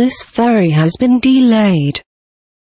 This ferry has been delayed.